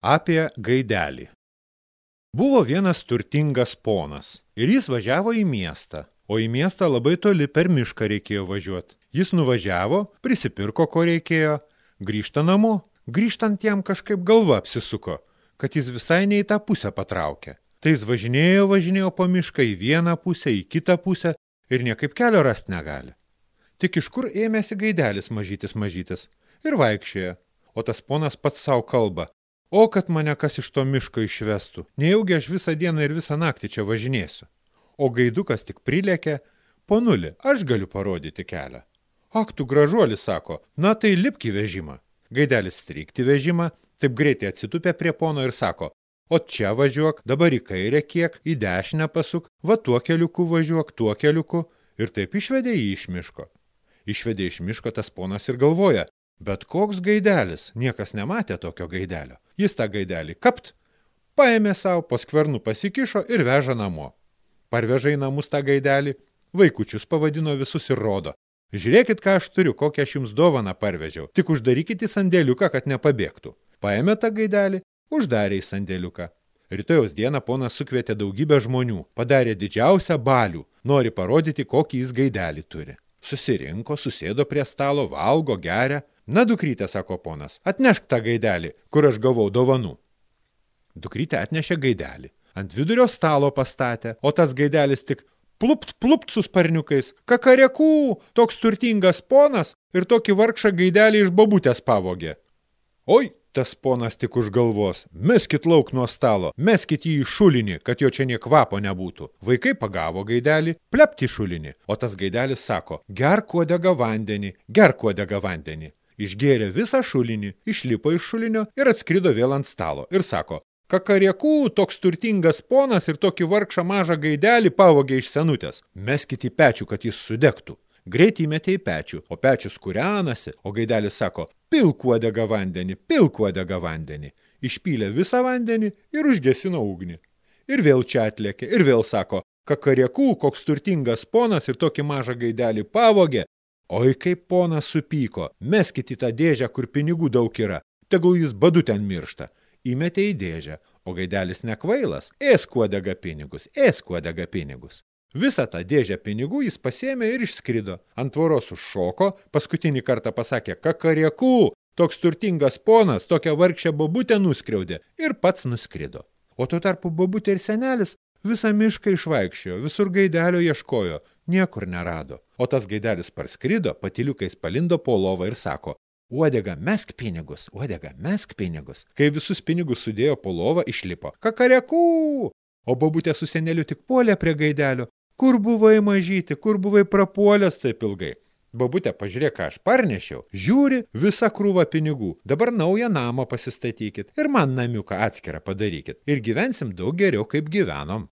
Apie gaidelį. Buvo vienas turtingas ponas ir jis važiavo į miestą, o į miestą labai toli per mišką reikėjo važiuoti. Jis nuvažiavo, prisipirko, ko reikėjo, grįžta namo, grįžtant jam kažkaip galva apsisuko, kad jis visai ne į tą pusę patraukė. Tai jis važinėjo, važinėjo po mišką į vieną pusę, į kitą pusę ir niekaip kelio rast negali. Tik iš kur ėmėsi gaidelis mažytis mažytis ir vaikščioja, o tas ponas pats savo kalba. O, kad mane kas iš to miško išvestų, nejaugi aš visą dieną ir visą naktį čia važinėsiu. O gaidukas tik prilėkė, ponuli, aš galiu parodyti kelią. Ak, tu gražuolis, sako, na tai lipk į vežimą. Gaidelis strikti vežimą, taip greitai atsitupė prie pono ir sako, o čia važiuok, dabar į kairę kiek, į dešinę pasuk, va tuo keliuku važiuok, tuo keliuku, ir taip išvedė jį iš miško. Išvedė iš miško tas ponas ir galvoja, Bet koks gaidelis, niekas nematė tokio gaidelio. Jis tą gaidelį kapt, paėmė savo, paskvernų pasikišo ir veža namo. Parveža į namus tą gaidelį, vaikučius pavadino visus ir rodo. Žiūrėkit, ką aš turiu, kokią aš jums dovaną parvežiau. Tik uždarykit į sandėliuką, kad nepabėgtų. Paėmė tą gaidelį, uždarė į sandėliuką. Rytojaus dieną ponas sukvietė daugybę žmonių, padarė didžiausią balių, nori parodyti, kokį jis gaidelį turi. Susirinko, susėdo prie stalo, valgo, geria, Na, dukrytė, sako ponas, atnešk tą gaidelį, kur aš gavau dovanų. Dukrytė atnešė gaidelį. Ant vidurio stalo pastatė, o tas gaidelis tik plupt, plupt su sparniukais. Kakarekų, toks turtingas ponas ir tokį vargšą gaidelį iš babutės pavogė. Oi, tas ponas tik už galvos. Meskit lauk nuo stalo, meskit jį į šulinį, kad jo čia nie kvapo nebūtų. Vaikai pagavo gaidelį, plepti šulinį, o tas gaidelis sako, ger kuodegą vandenį, ger kuodegą vandenį. Išgėrė visą šulinį, išlipo iš šulinio ir atskrido vėl ant stalo ir sako, kakariekų toks turtingas ponas ir tokį vargšą mažą gaidelį pavogė iš senutės. Meskit į pečių, kad jis sudegtų. Greit įmetė į pečių, o pečius kūrenasi, o gaidelis sako, pilk uodegą vandenį, pilk uodegą vandenį. Išpylė visą vandenį ir užgesino ugnį. Ir vėl čia atlėkė, ir vėl sako, kakariekų, koks turtingas ponas ir tokį mažą gaidelį pavogė, Oi, kaip ponas supyko, meskit į tą dėžę, kur pinigų daug yra, tegul jis badu ten miršta. Įmetė į dėžę, o gaidelis nekvailas, ės kuodega pinigus, ės kuodega pinigus. Visą tą dėžę pinigų jis pasėmė ir išskrido. Ant tvoros užšoko, paskutinį kartą pasakė, kakariekų, toks turtingas ponas, tokią vargšę babutę nuskriaudė ir pats nuskrido. O tuo tarpu babutė ir senelis Visą mišką išvaikščiojo, visur gaidelio ieškojo, niekur nerado. O tas gaidelis parskrido, patiliukais palindo po lovą ir sako, uodega, mesk pinigus, uodega, mesk pinigus. Kai visus pinigus sudėjo po lovą, išlipo. Kakarekų! O babutė su seneliu tik puolė prie gaidelio. Kur buvai mažyti, kur buvai prapuolęs taip ilgai? Babutė, pažiūrėk, ką aš parnešiau. Žiūri, visa krūva pinigų. Dabar naują namą pasistatykit ir man namiuką atskirą padarykit. Ir gyvensim daug geriau, kaip gyvenom.